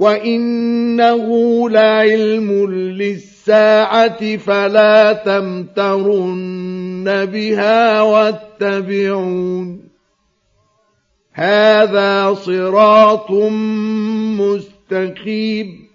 وإنه لعلم للساعة فلا تمترن بها واتبعون هذا صراط مستقيم